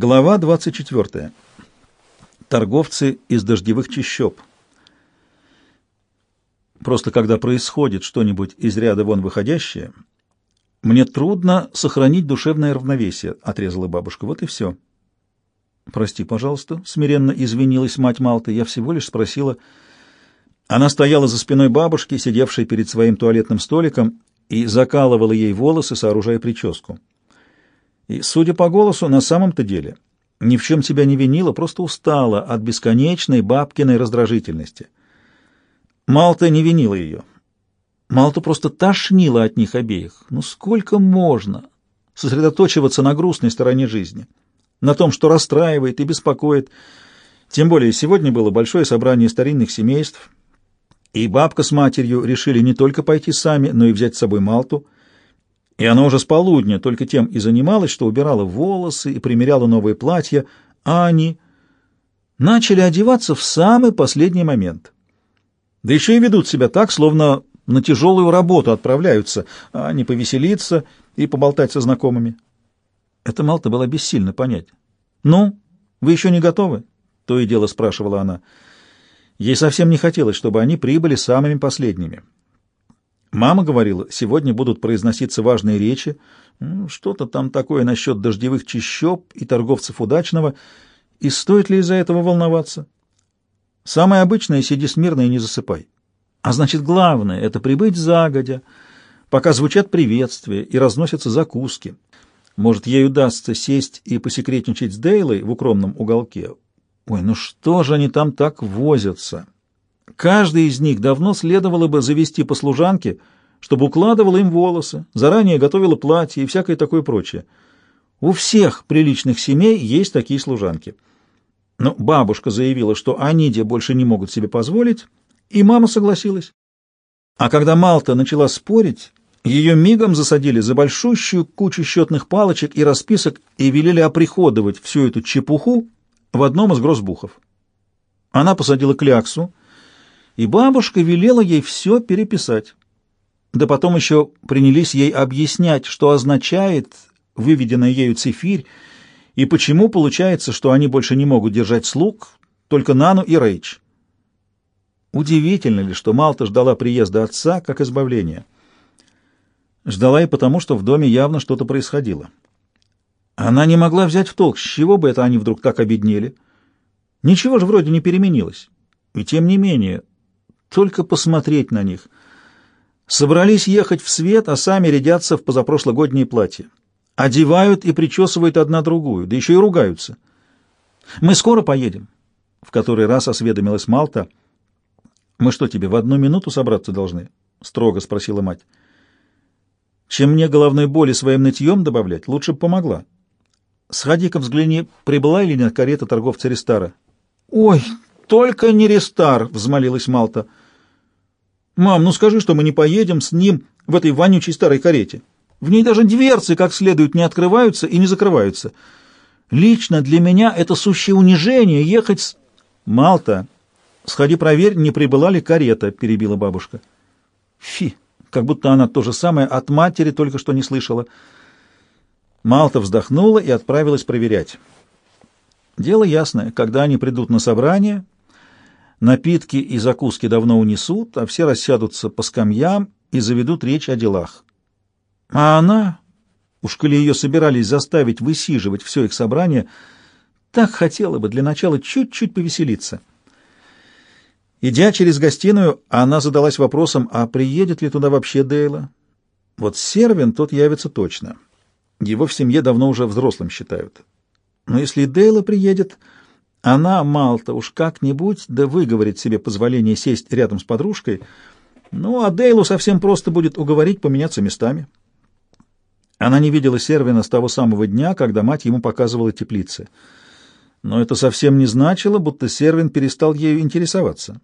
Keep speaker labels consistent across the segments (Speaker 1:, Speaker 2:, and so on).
Speaker 1: Глава 24. Торговцы из дождевых чащоб. Просто когда происходит что-нибудь из ряда вон выходящее, мне трудно сохранить душевное равновесие, — отрезала бабушка. Вот и все. Прости, пожалуйста, — смиренно извинилась мать Малты. Я всего лишь спросила... Она стояла за спиной бабушки, сидевшей перед своим туалетным столиком, и закалывала ей волосы, сооружая прическу. И, судя по голосу, на самом-то деле ни в чем себя не винила, просто устала от бесконечной бабкиной раздражительности. Малта не винила ее. Малта просто тошнила от них обеих. Ну сколько можно сосредоточиваться на грустной стороне жизни, на том, что расстраивает и беспокоит. Тем более сегодня было большое собрание старинных семейств, и бабка с матерью решили не только пойти сами, но и взять с собой Малту — и она уже с полудня только тем и занималась, что убирала волосы и примеряла новые платья, а они начали одеваться в самый последний момент. Да еще и ведут себя так, словно на тяжелую работу отправляются, а не повеселиться и поболтать со знакомыми. Это Малта была бессильно понять. «Ну, вы еще не готовы?» — то и дело спрашивала она. Ей совсем не хотелось, чтобы они прибыли самыми последними. Мама говорила, сегодня будут произноситься важные речи, что-то там такое насчет дождевых чащоб и торговцев удачного, и стоит ли из-за этого волноваться? Самое обычное — сиди смирно и не засыпай. А значит, главное — это прибыть загодя, пока звучат приветствия и разносятся закуски. Может, ей удастся сесть и посекретничать с Дейлой в укромном уголке. Ой, ну что же они там так возятся?» Каждый из них давно следовало бы завести по служанке, чтобы укладывала им волосы, заранее готовила платье и всякое такое прочее. У всех приличных семей есть такие служанки. Но бабушка заявила, что они где больше не могут себе позволить, и мама согласилась. А когда Малта начала спорить, ее мигом засадили за большущую кучу счетных палочек и расписок и велели оприходовать всю эту чепуху в одном из грозбухов. Она посадила кляксу, и бабушка велела ей все переписать. Да потом еще принялись ей объяснять, что означает выведенная ею цифирь, и почему получается, что они больше не могут держать слуг, только Нану и Рейч. Удивительно ли, что Малта ждала приезда отца как избавления? Ждала и потому, что в доме явно что-то происходило. Она не могла взять в толк, с чего бы это они вдруг так обеднели. Ничего же вроде не переменилось. И тем не менее, только посмотреть на них. Собрались ехать в свет, а сами рядятся в позапрошлогодние платья. Одевают и причесывают одна другую, да еще и ругаются. «Мы скоро поедем», — в который раз осведомилась Малта. «Мы что, тебе в одну минуту собраться должны?» — строго спросила мать. «Чем мне головной боли своим нытьем добавлять, лучше бы помогла. Сходи-ка взгляни, прибыла или нет карета торговца Рестара». «Ой, только не Рестар!» — взмолилась Малта. «Мам, ну скажи, что мы не поедем с ним в этой вонючей старой карете. В ней даже дверцы как следует не открываются и не закрываются. Лично для меня это сущее унижение ехать с...» «Малта, сходи проверь, не прибыла ли карета», — перебила бабушка. «Фи!» как будто она то же самое от матери только что не слышала. Малта вздохнула и отправилась проверять. Дело ясное, когда они придут на собрание, Напитки и закуски давно унесут, а все рассядутся по скамьям и заведут речь о делах. А она, уж коли ее собирались заставить высиживать все их собрание, так хотела бы для начала чуть-чуть повеселиться. Идя через гостиную, она задалась вопросом, а приедет ли туда вообще Дейла? Вот Сервин тот явится точно. Его в семье давно уже взрослым считают. Но если Дейла приедет, она, Малта, уж как-нибудь да выговорит себе позволение сесть рядом с подружкой, ну, а Дейлу совсем просто будет уговорить поменяться местами. Она не видела Сервина с того самого дня, когда мать ему показывала теплицы. Но это совсем не значило, будто Сервин перестал ею интересоваться.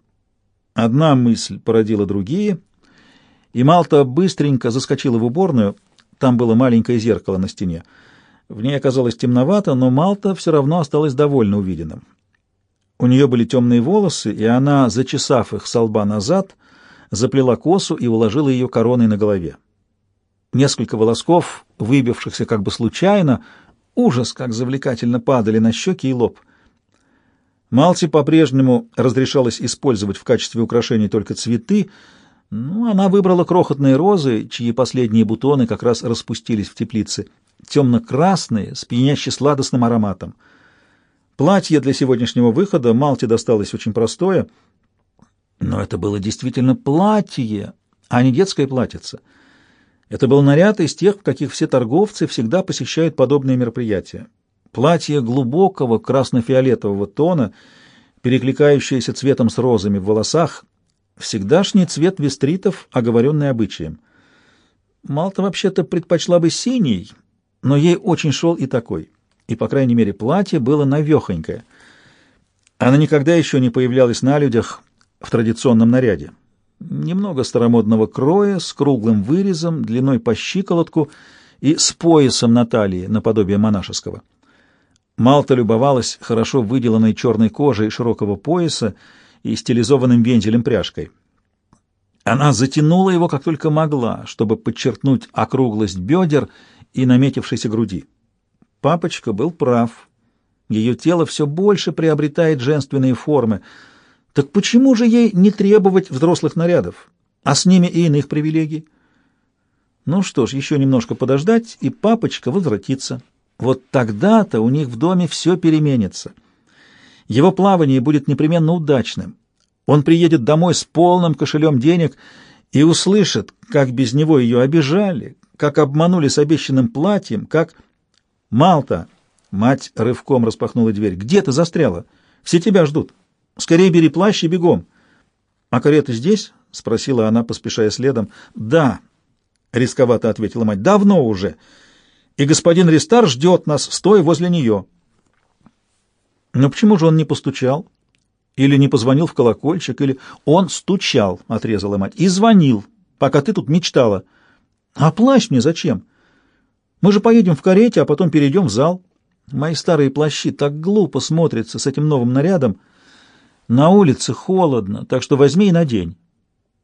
Speaker 1: Одна мысль породила другие, и Малта быстренько заскочила в уборную, там было маленькое зеркало на стене. В ней оказалось темновато, но Малта все равно осталась довольно увиденным. У нее были темные волосы, и она, зачесав их со лба назад, заплела косу и уложила ее короной на голове. Несколько волосков, выбившихся как бы случайно, Ужас, как завлекательно падали на щеки и лоб. Малти по-прежнему разрешалось использовать в качестве украшений только цветы, но она выбрала крохотные розы, чьи последние бутоны как раз распустились в теплице, темно-красные, с пьяняще сладостным ароматом. Платье для сегодняшнего выхода Малти досталось очень простое, но это было действительно платье, а не детское платьице. Это был наряд из тех, в каких все торговцы всегда посещают подобные мероприятия. Платье глубокого красно-фиолетового тона, перекликающееся цветом с розами в волосах, всегдашний цвет вестритов, оговоренный обычаем. Малта вообще-то предпочла бы синий, но ей очень шел и такой. И, по крайней мере, платье было навехонькое. Она никогда еще не появлялась на людях в традиционном наряде. Немного старомодного кроя, с круглым вырезом, длиной по щиколотку и с поясом на талии, наподобие монашеского. Малта любовалась хорошо выделанной черной кожей широкого пояса и стилизованным вентилем пряжкой. Она затянула его как только могла, чтобы подчеркнуть округлость бедер и наметившейся груди. Папочка был прав. Ее тело все больше приобретает женственные формы. Так почему же ей не требовать взрослых нарядов, а с ними и иных привилегий? Ну что ж, еще немножко подождать, и папочка возвратится. Вот тогда-то у них в доме все переменится. Его плавание будет непременно удачным. Он приедет домой с полным кошелем денег и услышит, как без него ее обижали, как обманули с обещанным платьем, как... «Малта!» — мать рывком распахнула дверь. «Где ты застряла? Все тебя ждут. Скорее бери плащ и бегом». «А карета здесь?» — спросила она, поспешая следом. «Да», — рисковато ответила мать. «Давно уже» и господин Ристар ждет нас, стоя возле нее. Но почему же он не постучал? Или не позвонил в колокольчик, или... Он стучал, — отрезала мать, — и звонил, пока ты тут мечтала. А плащ мне зачем? Мы же поедем в карете, а потом перейдем в зал. Мои старые плащи так глупо смотрятся с этим новым нарядом. На улице холодно, так что возьми и надень.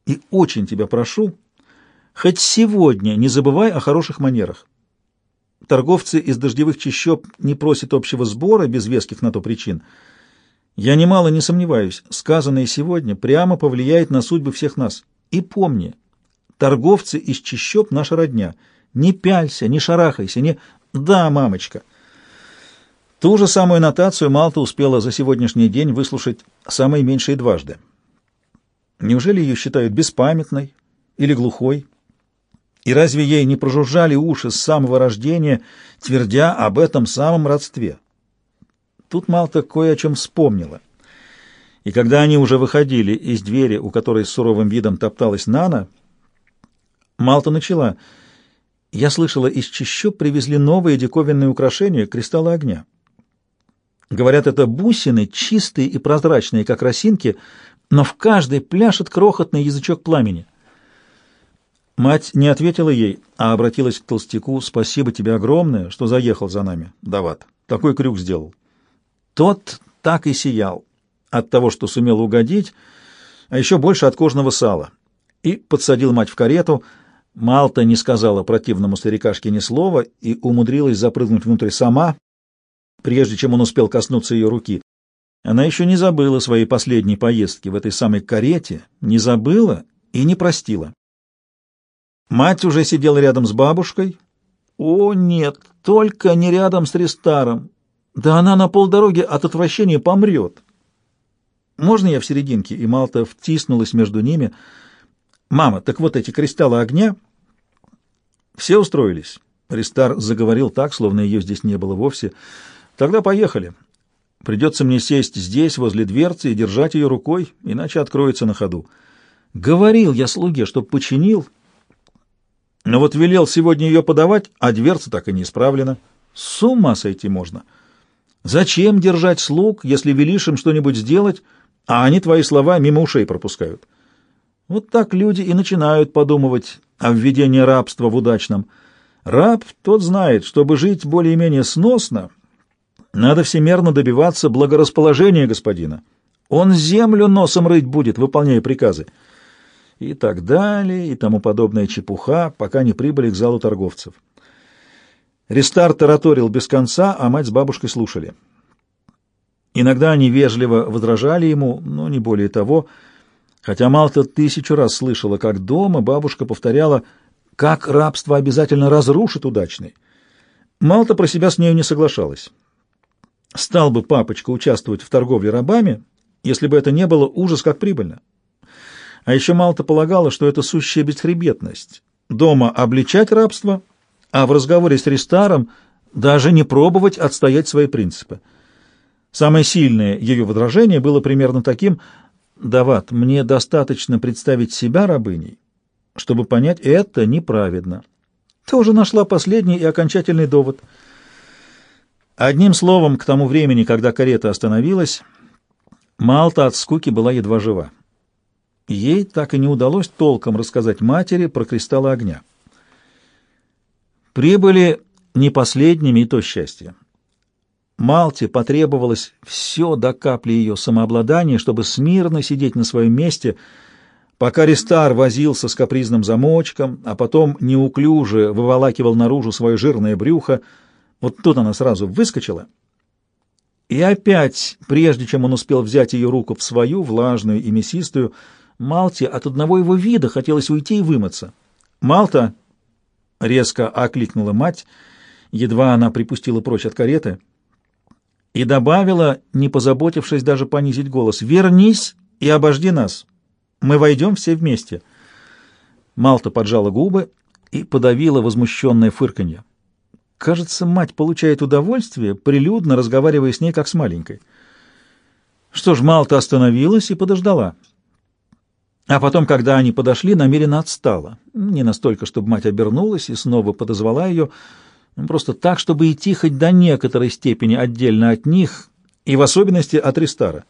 Speaker 1: И очень тебя прошу, хоть сегодня не забывай о хороших манерах. Торговцы из дождевых чащоб не просят общего сбора без веских на то причин. Я немало не сомневаюсь, сказанное сегодня прямо повлияет на судьбы всех нас. И помни, торговцы из чащоб — наша родня. Не пялься, не шарахайся, не... Да, мамочка. Ту же самую нотацию Малта успела за сегодняшний день выслушать самой меньшей дважды. Неужели ее считают беспамятной или глухой? И разве ей не прожужжали уши с самого рождения, твердя об этом самом родстве? Тут Малта кое о чем вспомнила. И когда они уже выходили из двери, у которой с суровым видом топталась Нана, Малта начала. «Я слышала, из чащоб привезли новые диковинные украшения, кристаллы огня. Говорят, это бусины, чистые и прозрачные, как росинки, но в каждой пляшет крохотный язычок пламени. Мать не ответила ей, а обратилась к толстяку. «Спасибо тебе огромное, что заехал за нами, Дават. Такой крюк сделал». Тот так и сиял от того, что сумел угодить, а еще больше от кожного сала. И подсадил мать в карету. Малта не сказала противному старикашке ни слова и умудрилась запрыгнуть внутрь сама, прежде чем он успел коснуться ее руки. Она еще не забыла своей последней поездки в этой самой карете, не забыла и не простила. Мать уже сидела рядом с бабушкой. О, нет, только не рядом с Рестаром. Да она на полдороги от отвращения помрет. Можно я в серединке? И Малта втиснулась между ними. Мама, так вот эти кристаллы огня... Все устроились. Рестар заговорил так, словно ее здесь не было вовсе. Тогда поехали. Придется мне сесть здесь, возле дверцы, и держать ее рукой, иначе откроется на ходу. Говорил я слуге, чтоб починил, но вот велел сегодня ее подавать, а дверца так и не исправлена. С ума сойти можно. Зачем держать слуг, если велишь им что-нибудь сделать, а они твои слова мимо ушей пропускают? Вот так люди и начинают подумывать о введении рабства в удачном. Раб тот знает, чтобы жить более-менее сносно, надо всемерно добиваться благорасположения господина. Он землю носом рыть будет, выполняя приказы и так далее, и тому подобная чепуха, пока не прибыли к залу торговцев. Рестар тараторил без конца, а мать с бабушкой слушали. Иногда они вежливо возражали ему, но не более того, хотя Малта тысячу раз слышала, как дома бабушка повторяла, как рабство обязательно разрушит удачный. Малта про себя с нею не соглашалась. Стал бы папочка участвовать в торговле рабами, если бы это не было ужас как прибыльно. А еще Малта полагала, что это сущая бесхребетность. Дома обличать рабство, а в разговоре с Рестаром даже не пробовать отстоять свои принципы. Самое сильное ее возражение было примерно таким «Дават, мне достаточно представить себя рабыней, чтобы понять, это неправедно». Ты уже нашла последний и окончательный довод. Одним словом, к тому времени, когда карета остановилась, Малта от скуки была едва жива. Ей так и не удалось толком рассказать матери про кристаллы огня. Прибыли не последними и то счастье. Малте потребовалось все до капли ее самообладания, чтобы смирно сидеть на своем месте, пока Рестар возился с капризным замочком, а потом неуклюже выволакивал наружу свое жирное брюхо. Вот тут она сразу выскочила — и опять, прежде чем он успел взять ее руку в свою, влажную и мясистую, Малте от одного его вида хотелось уйти и вымыться. «Малта!» — резко окликнула мать, едва она припустила прочь от кареты, и добавила, не позаботившись даже понизить голос, «Вернись и обожди нас. Мы войдем все вместе». Малта поджала губы и подавила возмущенное фырканье. Кажется, мать получает удовольствие, прилюдно разговаривая с ней, как с маленькой. Что ж, Малта остановилась и подождала. А потом, когда они подошли, намеренно отстала. Не настолько, чтобы мать обернулась и снова подозвала ее, просто так, чтобы идти хоть до некоторой степени отдельно от них, и в особенности от Ристара.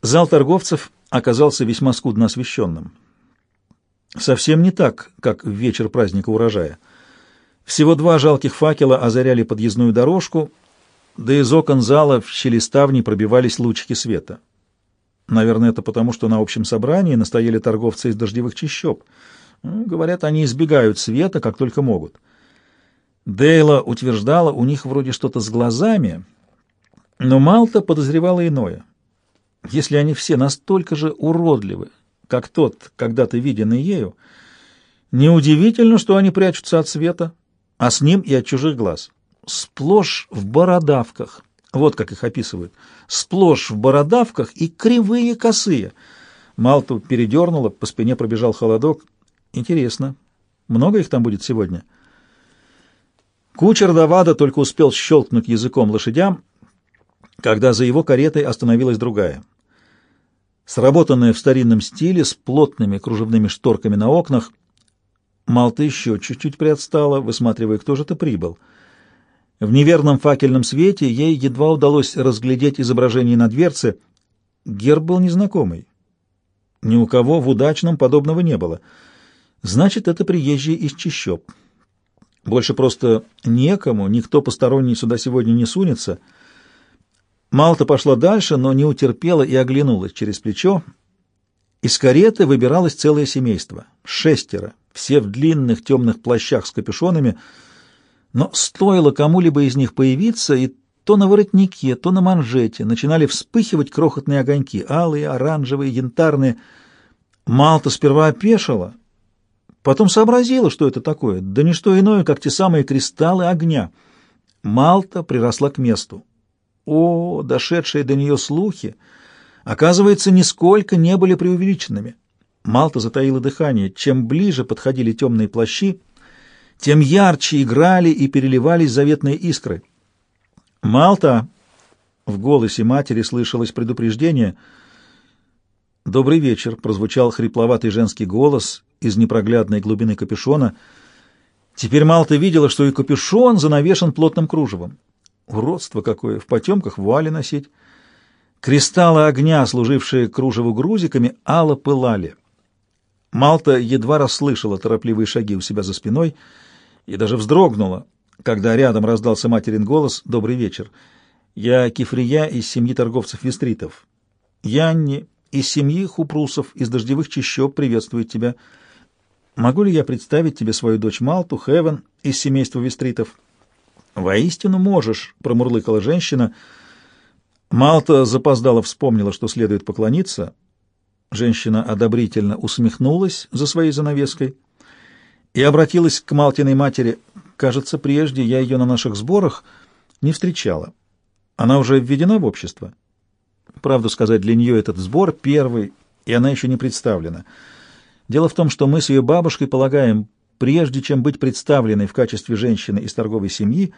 Speaker 1: Зал торговцев оказался весьма скудно освещенным. Совсем не так, как в вечер праздника урожая — всего два жалких факела озаряли подъездную дорожку, да из окон зала в щели ставни пробивались лучики света. Наверное, это потому, что на общем собрании настояли торговцы из дождевых чащоб. Ну, говорят, они избегают света, как только могут. Дейла утверждала, у них вроде что-то с глазами, но Малта подозревала иное. Если они все настолько же уродливы, как тот, когда-то виденный ею, неудивительно, что они прячутся от света, а с ним и от чужих глаз. Сплошь в бородавках, вот как их описывают, сплошь в бородавках и кривые косые. Малту передернуло, по спине пробежал холодок. Интересно, много их там будет сегодня? Кучер Давада только успел щелкнуть языком лошадям, когда за его каретой остановилась другая. Сработанная в старинном стиле, с плотными кружевными шторками на окнах, Малта еще чуть-чуть приотстала, высматривая, кто же это прибыл. В неверном факельном свете ей едва удалось разглядеть изображение на дверце. Герб был незнакомый. Ни у кого в удачном подобного не было. Значит, это приезжие из Чищоб. Больше просто некому, никто посторонний сюда сегодня не сунется. Малта пошла дальше, но не утерпела и оглянулась через плечо. Из кареты выбиралось целое семейство. Шестеро все в длинных темных плащах с капюшонами, но стоило кому-либо из них появиться, и то на воротнике, то на манжете начинали вспыхивать крохотные огоньки, алые, оранжевые, янтарные. Малта сперва опешила, потом сообразила, что это такое, да не что иное, как те самые кристаллы огня. Малта приросла к месту. О, дошедшие до нее слухи, оказывается, нисколько не были преувеличенными. Малта затаила дыхание. Чем ближе подходили темные плащи, тем ярче играли и переливались заветные искры. «Малта!» — в голосе матери слышалось предупреждение. «Добрый вечер!» — прозвучал хрипловатый женский голос из непроглядной глубины капюшона. Теперь Малта видела, что и капюшон занавешен плотным кружевом. Уродство какое! В потемках вуали носить. Кристаллы огня, служившие кружеву грузиками, ало пылали. Малта едва расслышала торопливые шаги у себя за спиной и даже вздрогнула, когда рядом раздался материн голос «Добрый вечер. Я Кифрия из семьи торговцев вестритов. Янни из семьи хупрусов из дождевых чащоб приветствует тебя». Могу ли я представить тебе свою дочь Малту, Хевен, из семейства Вестритов?» «Воистину можешь», — промурлыкала женщина. Малта запоздала вспомнила, что следует поклониться. Женщина одобрительно усмехнулась за своей занавеской и обратилась к Малтиной матери. «Кажется, прежде я ее на наших сборах не встречала. Она уже введена в общество?» Правду сказать, для нее этот сбор первый, и она еще не представлена. Дело в том, что мы с ее бабушкой полагаем, прежде чем быть представленной в качестве женщины из торговой семьи,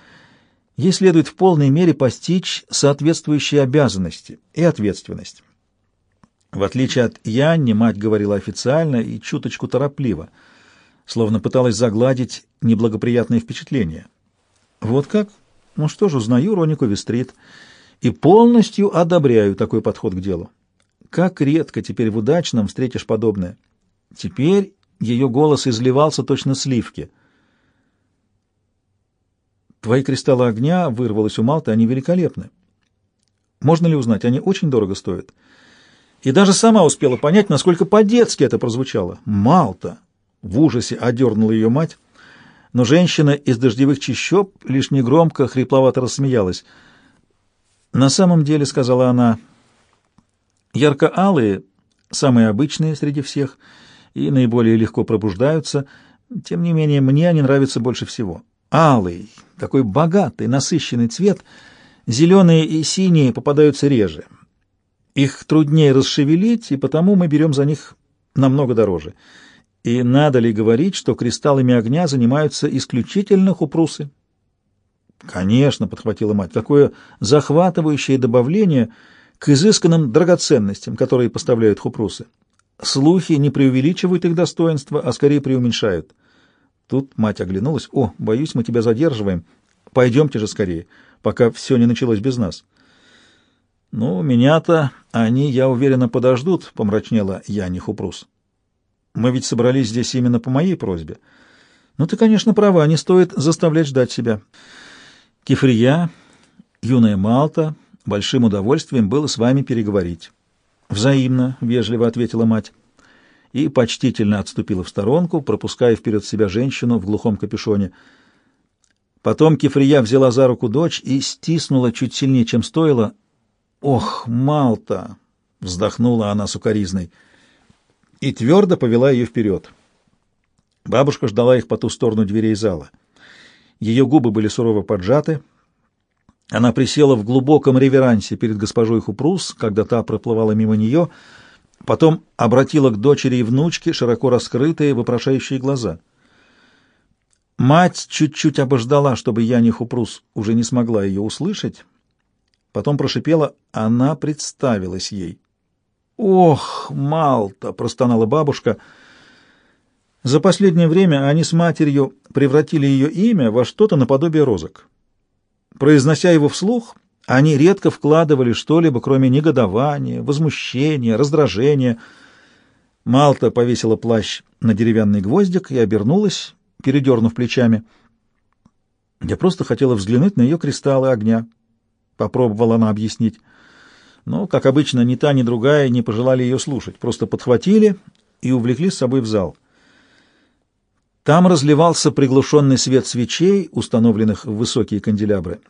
Speaker 1: ей следует в полной мере постичь соответствующие обязанности и ответственность. В отличие от Янни, мать говорила официально и чуточку торопливо, словно пыталась загладить неблагоприятные впечатления. Вот как? Ну что ж, узнаю Ронику Вестрит и полностью одобряю такой подход к делу. Как редко теперь в удачном встретишь подобное. Теперь ее голос изливался точно сливки. Твои кристаллы огня, вырвалось у Малты, они великолепны. Можно ли узнать, они очень дорого стоят? И даже сама успела понять, насколько по-детски это прозвучало. Малта! В ужасе одернула ее мать, но женщина из дождевых чащоб лишь негромко, хрипловато рассмеялась. «На самом деле, — сказала она, — ярко-алые, самые обычные среди всех — и наиболее легко пробуждаются. Тем не менее, мне они нравятся больше всего. Алый, такой богатый, насыщенный цвет, зеленые и синие попадаются реже. Их труднее расшевелить, и потому мы берем за них намного дороже. И надо ли говорить, что кристаллами огня занимаются исключительно хупрусы? Конечно, подхватила мать, такое захватывающее добавление к изысканным драгоценностям, которые поставляют хупрусы. Слухи не преувеличивают их достоинства, а скорее преуменьшают. Тут мать оглянулась. «О, боюсь, мы тебя задерживаем. Пойдемте же скорее, пока все не началось без нас». «Ну, меня-то они, я уверена, подождут», — помрачнела Яни Хупрус. «Мы ведь собрались здесь именно по моей просьбе». «Ну, ты, конечно, права, не стоит заставлять ждать себя». Кефрия, юная Малта, большим удовольствием было с вами переговорить. «Взаимно», — вежливо ответила мать. И почтительно отступила в сторонку, пропуская вперед себя женщину в глухом капюшоне. Потом Кефрия взяла за руку дочь и стиснула чуть сильнее, чем стоило. «Ох, Малта!» — вздохнула она сукоризной. И твердо повела ее вперед. Бабушка ждала их по ту сторону дверей зала. Ее губы были сурово поджаты — она присела в глубоком реверансе перед госпожой Хупрус, когда та проплывала мимо нее, потом обратила к дочери и внучке широко раскрытые, вопрошающие глаза. Мать чуть-чуть обождала, чтобы Яни Хупрус уже не смогла ее услышать, потом прошипела, она представилась ей. «Ох, Малта!» — простонала бабушка. За последнее время они с матерью превратили ее имя во что-то наподобие розок. Произнося его вслух, они редко вкладывали что-либо, кроме негодования, возмущения, раздражения. Малта повесила плащ на деревянный гвоздик и обернулась, передернув плечами. Я просто хотела взглянуть на ее кристаллы огня. Попробовала она объяснить. Но, как обычно, ни та, ни другая не пожелали ее слушать, просто подхватили и увлекли с собой в зал. Там разливался приглушенный свет свечей, установленных в высокие канделябры.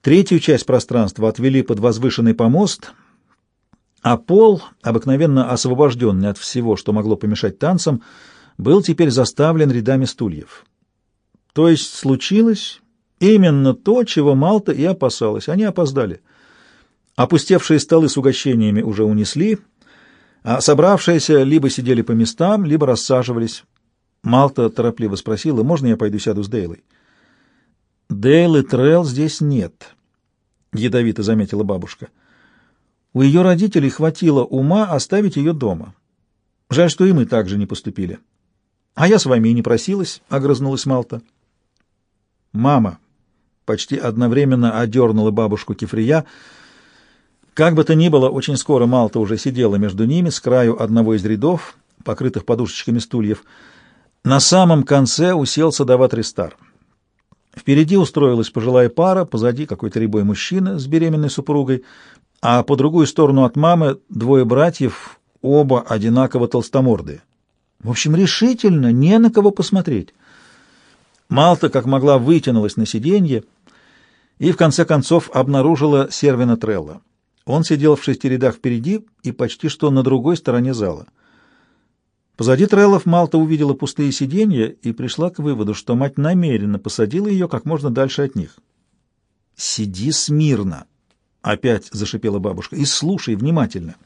Speaker 1: Третью часть пространства отвели под возвышенный помост, а пол, обыкновенно освобожденный от всего, что могло помешать танцам, был теперь заставлен рядами стульев. То есть случилось именно то, чего Малта и опасалась. Они опоздали. Опустевшие столы с угощениями уже унесли, а собравшиеся либо сидели по местам, либо рассаживались. Малта торопливо спросила, можно я пойду сяду с Дейлой? Дейлы Трелл здесь нет, ядовито заметила бабушка. У ее родителей хватило ума оставить ее дома. Жаль, что и мы так же не поступили. А я с вами и не просилась, огрызнулась Малта. Мама почти одновременно одернула бабушку Кефрия. Как бы то ни было, очень скоро Малта уже сидела между ними с краю одного из рядов, покрытых подушечками стульев. На самом конце уселся Дават Ристар. Впереди устроилась пожилая пара, позади какой-то рябой мужчина с беременной супругой, а по другую сторону от мамы двое братьев, оба одинаково толстомордые. В общем, решительно не на кого посмотреть. Малта, как могла, вытянулась на сиденье и, в конце концов, обнаружила Сервина Трелла. Он сидел в шести рядах впереди и почти что на другой стороне зала. Позади Треллов Малта увидела пустые сиденья и пришла к выводу, что мать намеренно посадила ее как можно дальше от них. «Сиди смирно!» — опять зашипела бабушка. «И слушай внимательно!»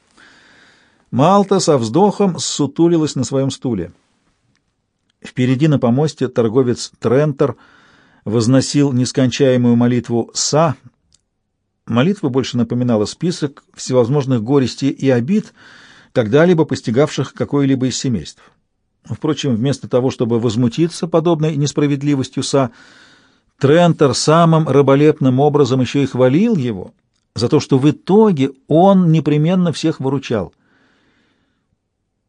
Speaker 1: Малта со вздохом сутулилась на своем стуле. Впереди на помосте торговец Трентер возносил нескончаемую молитву «Са». Молитва больше напоминала список всевозможных горестей и обид, когда-либо постигавших какое-либо из семейств. Впрочем, вместо того, чтобы возмутиться подобной несправедливостью Са, Трентер самым раболепным образом еще и хвалил его за то, что в итоге он непременно всех выручал.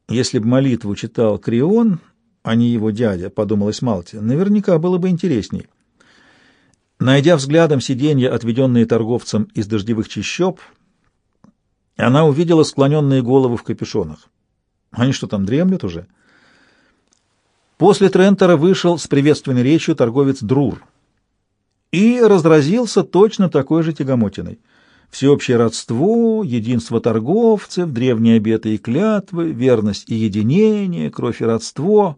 Speaker 1: Если бы молитву читал Крион, а не его дядя, подумалось Малте, наверняка было бы интересней. Найдя взглядом сиденья, отведенные торговцам из дождевых чащоб, она увидела склоненные головы в капюшонах. Они что там, дремлют уже? После Трентера вышел с приветственной речью торговец Друр и разразился точно такой же тягомотиной. Всеобщее родство, единство торговцев, древние обеты и клятвы, верность и единение, кровь и родство.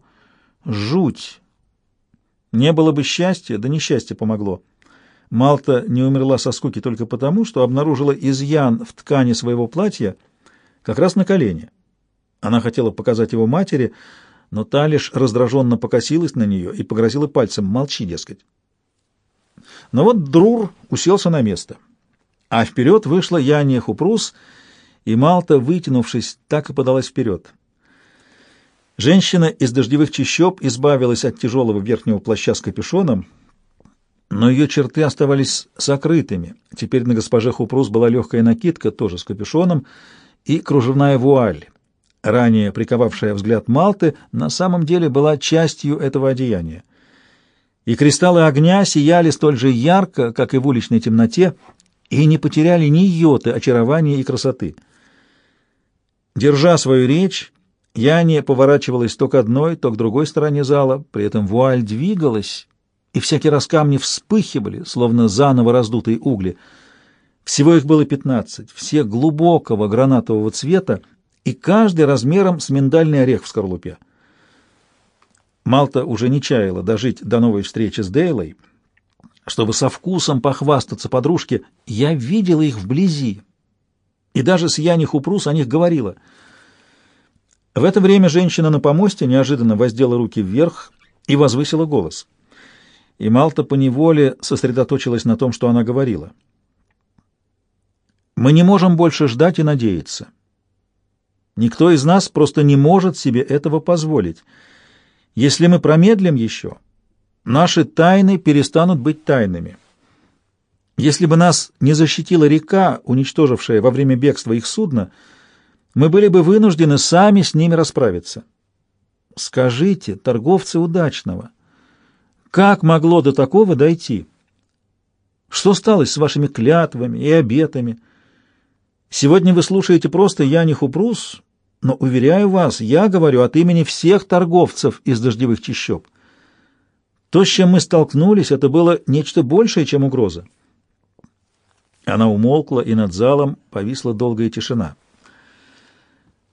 Speaker 1: Жуть! Не было бы счастья, да несчастье помогло. Малта не умерла со скуки только потому, что обнаружила изъян в ткани своего платья как раз на колени. Она хотела показать его матери, но та лишь раздраженно покосилась на нее и погрозила пальцем «молчи, дескать». Но вот Друр уселся на место, а вперед вышла Яния Хупрус, и Малта, вытянувшись, так и подалась вперед. Женщина из дождевых чащоб избавилась от тяжелого верхнего плаща с капюшоном, но ее черты оставались сокрытыми. Теперь на госпоже Хупрус была легкая накидка, тоже с капюшоном, и кружевная вуаль, ранее приковавшая взгляд Малты, на самом деле была частью этого одеяния. И кристаллы огня сияли столь же ярко, как и в уличной темноте, и не потеряли ни йоты очарования и красоты. Держа свою речь, Яне поворачивалась то к одной, то к другой стороне зала, при этом вуаль двигалась, и всякий раз камни вспыхивали, словно заново раздутые угли. Всего их было пятнадцать, все глубокого гранатового цвета, и каждый размером с миндальный орех в скорлупе. Малта уже не чаяла дожить до новой встречи с Дейлой, чтобы со вкусом похвастаться подружке. Я видела их вблизи, и даже с Яни Хупрус о них говорила — в это время женщина на помосте неожиданно воздела руки вверх и возвысила голос. И Малта поневоле сосредоточилась на том, что она говорила. «Мы не можем больше ждать и надеяться. Никто из нас просто не может себе этого позволить. Если мы промедлим еще, наши тайны перестанут быть тайнами. Если бы нас не защитила река, уничтожившая во время бегства их судно, — мы были бы вынуждены сами с ними расправиться. Скажите, торговцы удачного, как могло до такого дойти? Что стало с вашими клятвами и обетами? Сегодня вы слушаете просто Яниху Прус, но, уверяю вас, я говорю от имени всех торговцев из дождевых чащоб. То, с чем мы столкнулись, это было нечто большее, чем угроза. Она умолкла, и над залом повисла долгая тишина.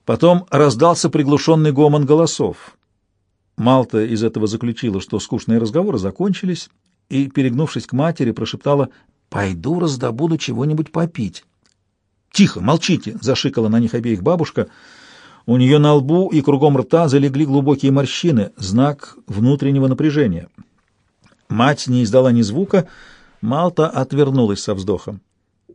Speaker 1: Потом раздался приглушенный гомон голосов. Малта из этого заключила, что скучные разговоры закончились, и, перегнувшись к матери, прошептала «Пойду раздобуду чего-нибудь попить». «Тихо, молчите!» — зашикала на них обеих бабушка. У нее на лбу и кругом рта залегли глубокие морщины, знак внутреннего напряжения. Мать не издала ни звука, Малта отвернулась со вздохом.